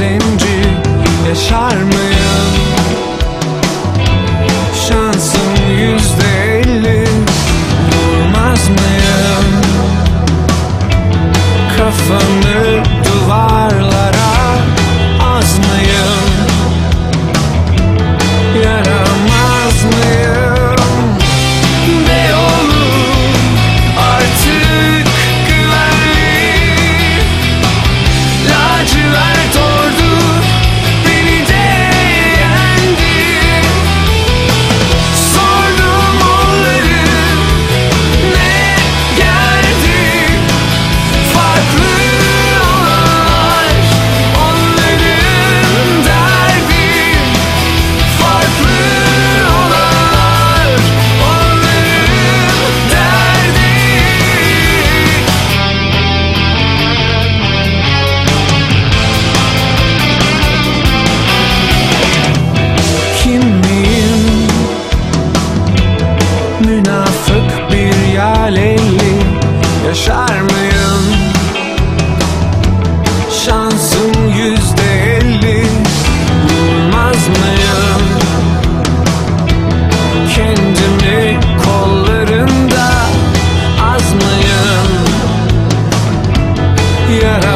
Zenci yaşar mıyım? yeah.